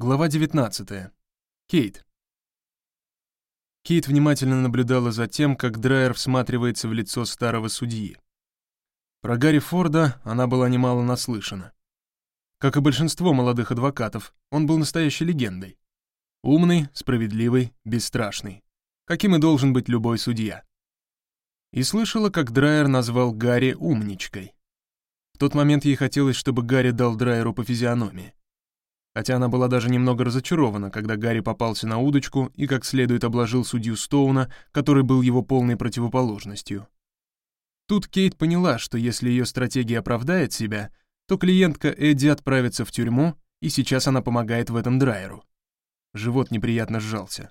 Глава 19. Кейт. Кейт внимательно наблюдала за тем, как Драйер всматривается в лицо старого судьи. Про Гарри Форда она была немало наслышана. Как и большинство молодых адвокатов, он был настоящей легендой. Умный, справедливый, бесстрашный. Каким и должен быть любой судья. И слышала, как Драйер назвал Гарри умничкой. В тот момент ей хотелось, чтобы Гарри дал Драйеру по физиономии. Хотя она была даже немного разочарована, когда Гарри попался на удочку и как следует обложил судью Стоуна, который был его полной противоположностью. Тут Кейт поняла, что если ее стратегия оправдает себя, то клиентка Эдди отправится в тюрьму, и сейчас она помогает в этом Драйеру. Живот неприятно сжался.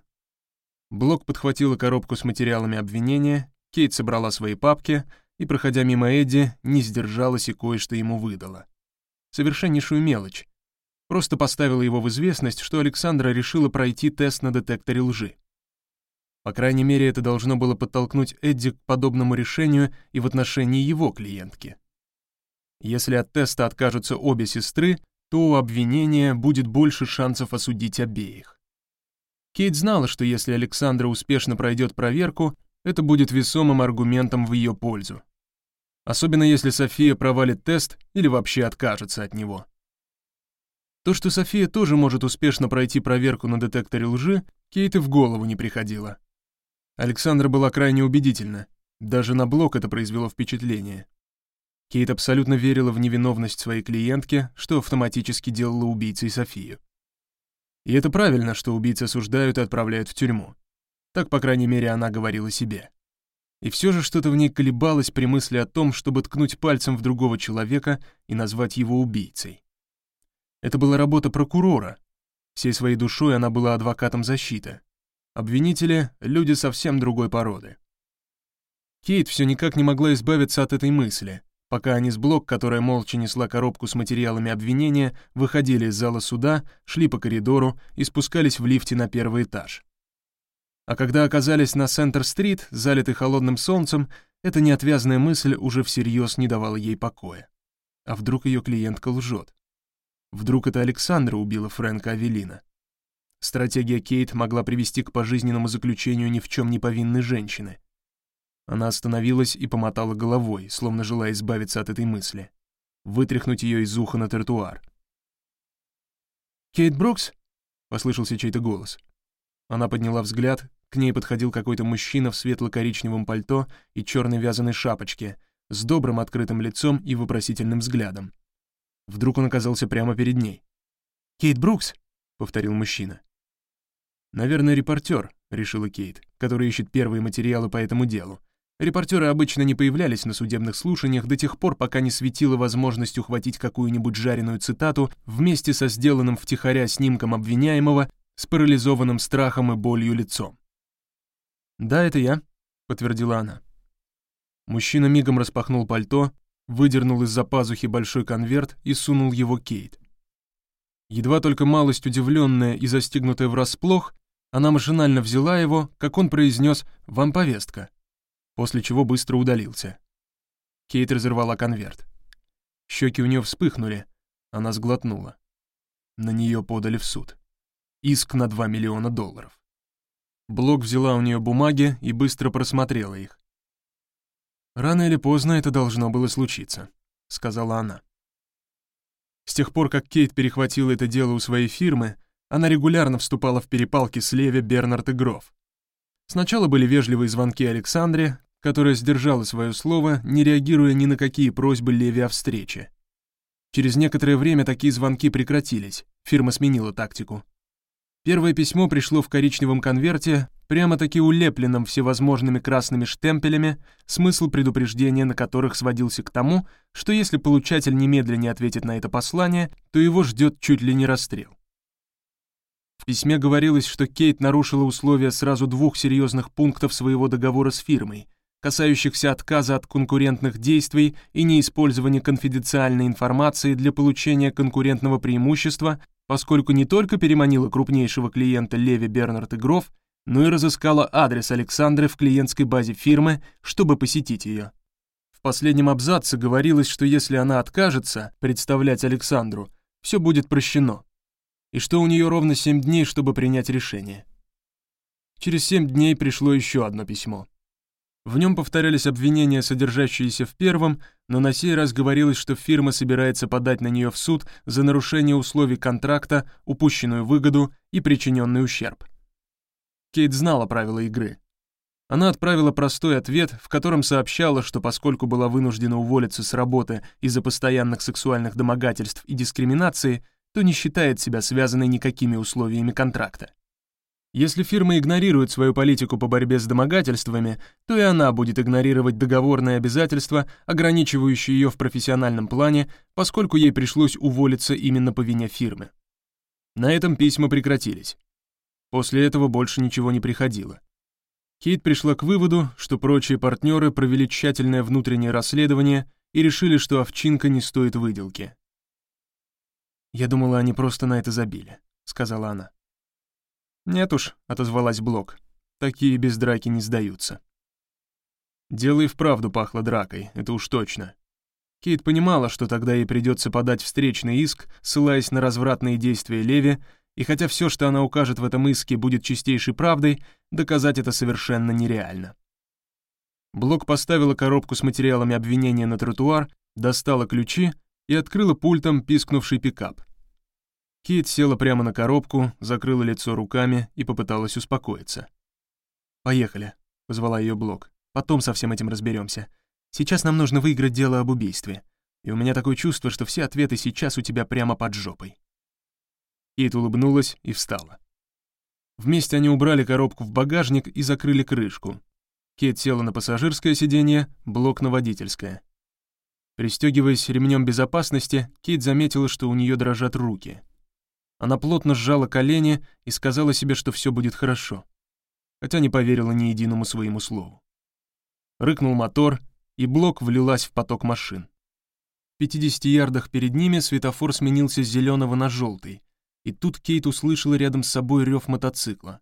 Блок подхватила коробку с материалами обвинения, Кейт собрала свои папки — и, проходя мимо Эдди, не сдержалась и кое-что ему выдала. Совершеннейшую мелочь. Просто поставила его в известность, что Александра решила пройти тест на детекторе лжи. По крайней мере, это должно было подтолкнуть Эдди к подобному решению и в отношении его клиентки. Если от теста откажутся обе сестры, то у обвинения будет больше шансов осудить обеих. Кейт знала, что если Александра успешно пройдет проверку, это будет весомым аргументом в ее пользу. Особенно если София провалит тест или вообще откажется от него. То, что София тоже может успешно пройти проверку на детекторе лжи, Кейт и в голову не приходило. Александра была крайне убедительна, даже на блок это произвело впечатление. Кейт абсолютно верила в невиновность своей клиентки, что автоматически делало убийцей Софию. И это правильно, что убийц осуждают и отправляют в тюрьму. Так, по крайней мере, она говорила себе. И все же что-то в ней колебалось при мысли о том, чтобы ткнуть пальцем в другого человека и назвать его убийцей. Это была работа прокурора. Всей своей душой она была адвокатом защиты. Обвинители — люди совсем другой породы. Кейт все никак не могла избавиться от этой мысли, пока они с Блок, которая молча несла коробку с материалами обвинения, выходили из зала суда, шли по коридору и спускались в лифте на первый этаж. А когда оказались на Сентер-стрит, залитый холодным солнцем, эта неотвязная мысль уже всерьез не давала ей покоя. А вдруг ее клиентка лжет? Вдруг это Александра убила Фрэнка Авелина? Стратегия Кейт могла привести к пожизненному заключению ни в чем не повинной женщины. Она остановилась и помотала головой, словно желая избавиться от этой мысли. Вытряхнуть ее из уха на тротуар. «Кейт Брукс?» — послышался чей-то голос. Она подняла взгляд к ней подходил какой-то мужчина в светло-коричневом пальто и черной вязаной шапочке, с добрым открытым лицом и вопросительным взглядом. Вдруг он оказался прямо перед ней. «Кейт Брукс?» — повторил мужчина. «Наверное, репортер», — решила Кейт, который ищет первые материалы по этому делу. Репортеры обычно не появлялись на судебных слушаниях до тех пор, пока не светила возможность ухватить какую-нибудь жареную цитату вместе со сделанным втихаря снимком обвиняемого с парализованным страхом и болью лицом. «Да, это я», — подтвердила она. Мужчина мигом распахнул пальто, выдернул из-за пазухи большой конверт и сунул его Кейт. Едва только малость удивленная и застигнутая врасплох, она машинально взяла его, как он произнес «Вам повестка», после чего быстро удалился. Кейт разорвала конверт. Щеки у нее вспыхнули, она сглотнула. На нее подали в суд. Иск на 2 миллиона долларов. Блок взяла у нее бумаги и быстро просмотрела их. «Рано или поздно это должно было случиться», — сказала она. С тех пор, как Кейт перехватила это дело у своей фирмы, она регулярно вступала в перепалки с Леви, Бернард и Гроф. Сначала были вежливые звонки Александре, которая сдержала свое слово, не реагируя ни на какие просьбы Леви о встрече. Через некоторое время такие звонки прекратились, фирма сменила тактику. Первое письмо пришло в коричневом конверте, прямо-таки улепленном всевозможными красными штемпелями, смысл предупреждения на которых сводился к тому, что если получатель немедленно не ответит на это послание, то его ждет чуть ли не расстрел. В письме говорилось, что Кейт нарушила условия сразу двух серьезных пунктов своего договора с фирмой, касающихся отказа от конкурентных действий и неиспользования конфиденциальной информации для получения конкурентного преимущества поскольку не только переманила крупнейшего клиента Леви Бернард и Гроф, но и разыскала адрес Александры в клиентской базе фирмы, чтобы посетить ее. В последнем абзаце говорилось, что если она откажется представлять Александру, все будет прощено. и что у нее ровно семь дней, чтобы принять решение. Через семь дней пришло еще одно письмо. В нем повторялись обвинения, содержащиеся в первом, но на сей раз говорилось, что фирма собирается подать на нее в суд за нарушение условий контракта, упущенную выгоду и причиненный ущерб. Кейт знала правила игры. Она отправила простой ответ, в котором сообщала, что поскольку была вынуждена уволиться с работы из-за постоянных сексуальных домогательств и дискриминации, то не считает себя связанной никакими условиями контракта. Если фирма игнорирует свою политику по борьбе с домогательствами, то и она будет игнорировать договорные обязательства, ограничивающие ее в профессиональном плане, поскольку ей пришлось уволиться именно по вине фирмы. На этом письма прекратились. После этого больше ничего не приходило. Кейт пришла к выводу, что прочие партнеры провели тщательное внутреннее расследование и решили, что овчинка не стоит выделки. «Я думала, они просто на это забили», — сказала она. «Нет уж», — отозвалась Блок, — «такие без драки не сдаются». Дело и вправду пахло дракой, это уж точно. Кейт понимала, что тогда ей придется подать встречный иск, ссылаясь на развратные действия Леви, и хотя все, что она укажет в этом иске, будет чистейшей правдой, доказать это совершенно нереально. Блок поставила коробку с материалами обвинения на тротуар, достала ключи и открыла пультом пискнувший пикап. Кит села прямо на коробку, закрыла лицо руками и попыталась успокоиться. «Поехали», — позвала ее Блок. «Потом со всем этим разберемся. Сейчас нам нужно выиграть дело об убийстве. И у меня такое чувство, что все ответы сейчас у тебя прямо под жопой». Кит улыбнулась и встала. Вместе они убрали коробку в багажник и закрыли крышку. Кит села на пассажирское сиденье, Блок на водительское. Пристегиваясь ремнем безопасности, Кит заметила, что у нее дрожат руки. Она плотно сжала колени и сказала себе, что все будет хорошо, хотя не поверила ни единому своему слову. Рыкнул мотор, и блок влилась в поток машин. В 50 ярдах перед ними светофор сменился с зеленого на желтый, и тут Кейт услышала рядом с собой рев мотоцикла.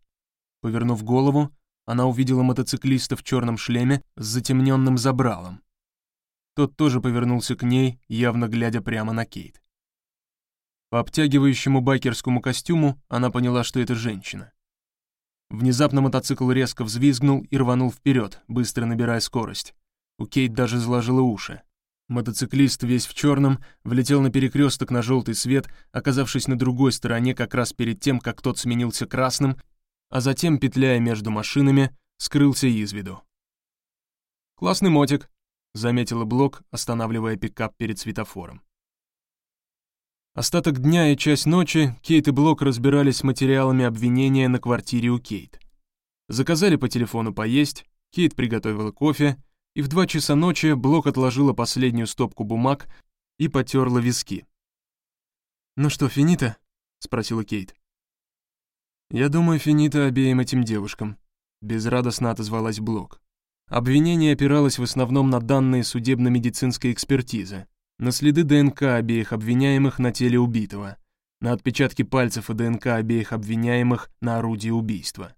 Повернув голову, она увидела мотоциклиста в черном шлеме с затемненным забралом. Тот тоже повернулся к ней, явно глядя прямо на Кейт. По обтягивающему байкерскому костюму она поняла, что это женщина. Внезапно мотоцикл резко взвизгнул и рванул вперед, быстро набирая скорость. У Кейт даже заложило уши. Мотоциклист, весь в черном, влетел на перекресток на желтый свет, оказавшись на другой стороне как раз перед тем, как тот сменился красным, а затем, петляя между машинами, скрылся из виду. «Классный мотик», — заметила Блок, останавливая пикап перед светофором. Остаток дня и часть ночи Кейт и Блок разбирались с материалами обвинения на квартире у Кейт. Заказали по телефону поесть, Кейт приготовила кофе, и в два часа ночи Блок отложила последнюю стопку бумаг и потерла виски. «Ну что, финита?» — спросила Кейт. «Я думаю, финита обеим этим девушкам», — безрадостно отозвалась Блок. Обвинение опиралось в основном на данные судебно-медицинской экспертизы, на следы ДНК обеих обвиняемых на теле убитого, на отпечатки пальцев и ДНК обеих обвиняемых на орудии убийства,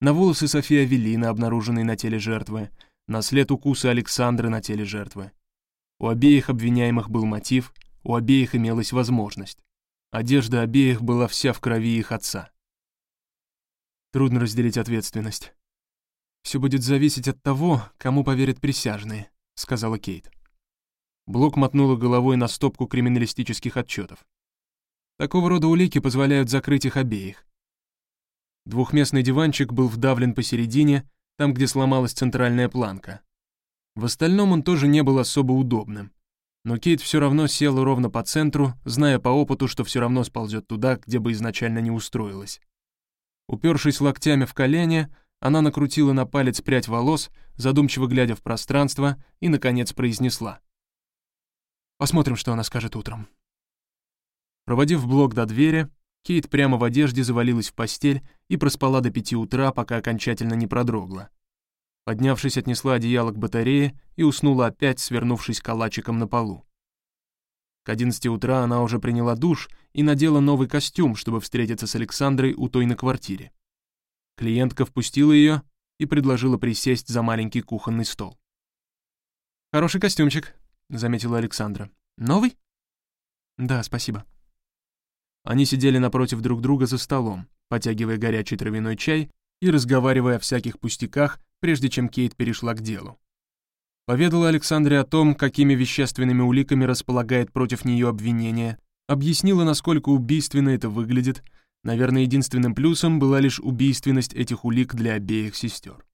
на волосы Софии Авелина, обнаруженные на теле жертвы, на след укуса Александры на теле жертвы. У обеих обвиняемых был мотив, у обеих имелась возможность. Одежда обеих была вся в крови их отца. Трудно разделить ответственность. «Все будет зависеть от того, кому поверят присяжные», — сказала Кейт. Блок мотнула головой на стопку криминалистических отчетов. Такого рода улики позволяют закрыть их обеих. Двухместный диванчик был вдавлен посередине, там, где сломалась центральная планка. В остальном он тоже не был особо удобным. Но Кейт все равно села ровно по центру, зная по опыту, что все равно сползет туда, где бы изначально не устроилась. Упершись локтями в колени, она накрутила на палец прядь волос, задумчиво глядя в пространство, и, наконец, произнесла. Посмотрим, что она скажет утром. Проводив блок до двери, Кейт прямо в одежде завалилась в постель и проспала до пяти утра, пока окончательно не продрогла. Поднявшись, отнесла одеяло к батарее и уснула опять, свернувшись калачиком на полу. К одиннадцати утра она уже приняла душ и надела новый костюм, чтобы встретиться с Александрой у той на квартире. Клиентка впустила ее и предложила присесть за маленький кухонный стол. «Хороший костюмчик», — заметила Александра. «Новый?» «Да, спасибо». Они сидели напротив друг друга за столом, потягивая горячий травяной чай и разговаривая о всяких пустяках, прежде чем Кейт перешла к делу. Поведала Александре о том, какими вещественными уликами располагает против нее обвинение, объяснила, насколько убийственно это выглядит, наверное, единственным плюсом была лишь убийственность этих улик для обеих сестер.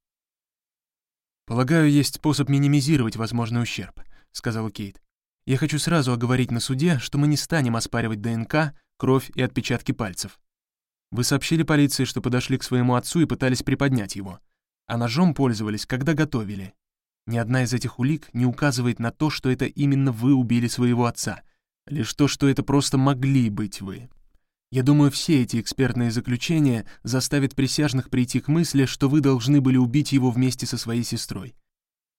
«Полагаю, есть способ минимизировать возможный ущерб», — сказала Кейт. «Я хочу сразу оговорить на суде, что мы не станем оспаривать ДНК, кровь и отпечатки пальцев. Вы сообщили полиции, что подошли к своему отцу и пытались приподнять его, а ножом пользовались, когда готовили. Ни одна из этих улик не указывает на то, что это именно вы убили своего отца, лишь то, что это просто могли быть вы. Я думаю, все эти экспертные заключения заставят присяжных прийти к мысли, что вы должны были убить его вместе со своей сестрой.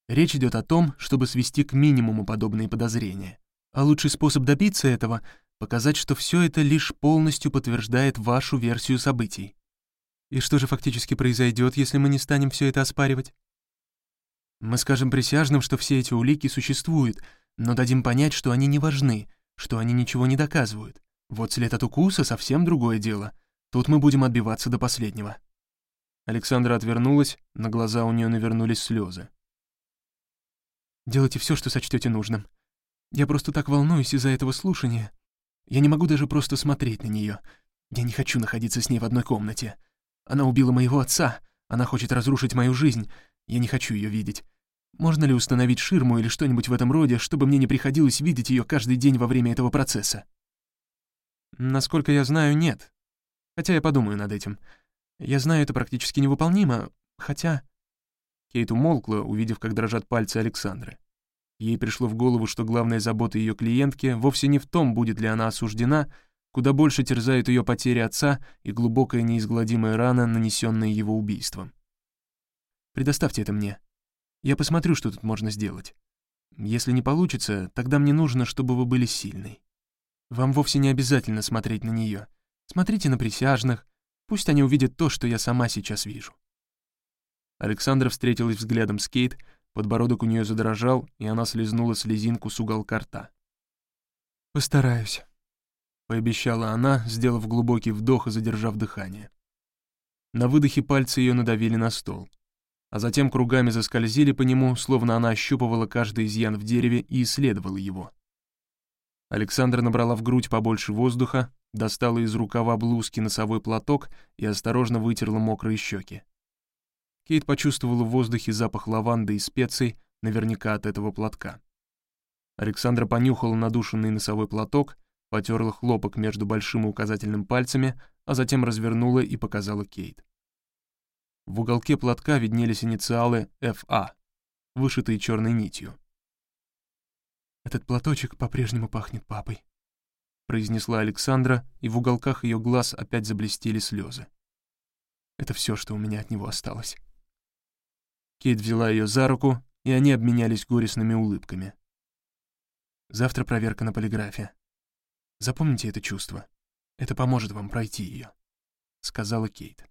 Речь идет о том, чтобы свести к минимуму подобные подозрения. А лучший способ добиться этого — показать, что все это лишь полностью подтверждает вашу версию событий. И что же фактически произойдет, если мы не станем все это оспаривать? Мы скажем присяжным, что все эти улики существуют, но дадим понять, что они не важны, что они ничего не доказывают. Вот след от укуса — совсем другое дело. Тут мы будем отбиваться до последнего». Александра отвернулась, на глаза у нее навернулись слезы. «Делайте все, что сочтете нужным. Я просто так волнуюсь из-за этого слушания. Я не могу даже просто смотреть на нее. Я не хочу находиться с ней в одной комнате. Она убила моего отца, она хочет разрушить мою жизнь. Я не хочу ее видеть. Можно ли установить ширму или что-нибудь в этом роде, чтобы мне не приходилось видеть ее каждый день во время этого процесса?» Насколько я знаю, нет. Хотя я подумаю над этим. Я знаю, это практически невыполнимо, хотя... Кейт умолкла, увидев, как дрожат пальцы Александры. Ей пришло в голову, что главная забота ее клиентки вовсе не в том, будет ли она осуждена, куда больше терзают ее потери отца и глубокая неизгладимая рана, нанесенная его убийством. «Предоставьте это мне. Я посмотрю, что тут можно сделать. Если не получится, тогда мне нужно, чтобы вы были сильной». Вам вовсе не обязательно смотреть на нее. Смотрите на присяжных, пусть они увидят то, что я сама сейчас вижу». Александра встретилась взглядом с Кейт, подбородок у нее задрожал, и она слезнула слезинку с уголка рта. «Постараюсь», — пообещала она, сделав глубокий вдох и задержав дыхание. На выдохе пальцы ее надавили на стол, а затем кругами заскользили по нему, словно она ощупывала каждый изъян в дереве и исследовала его. Александра набрала в грудь побольше воздуха, достала из рукава блузки носовой платок и осторожно вытерла мокрые щеки. Кейт почувствовала в воздухе запах лаванды и специй, наверняка от этого платка. Александра понюхала надушенный носовой платок, потерла хлопок между большим и указательным пальцами, а затем развернула и показала Кейт. В уголке платка виднелись инициалы «ФА», вышитые черной нитью. Этот платочек по-прежнему пахнет папой», — произнесла Александра, и в уголках ее глаз опять заблестели слезы. «Это все, что у меня от него осталось». Кейт взяла ее за руку, и они обменялись горестными улыбками. «Завтра проверка на полиграфе. Запомните это чувство. Это поможет вам пройти ее», — сказала Кейт.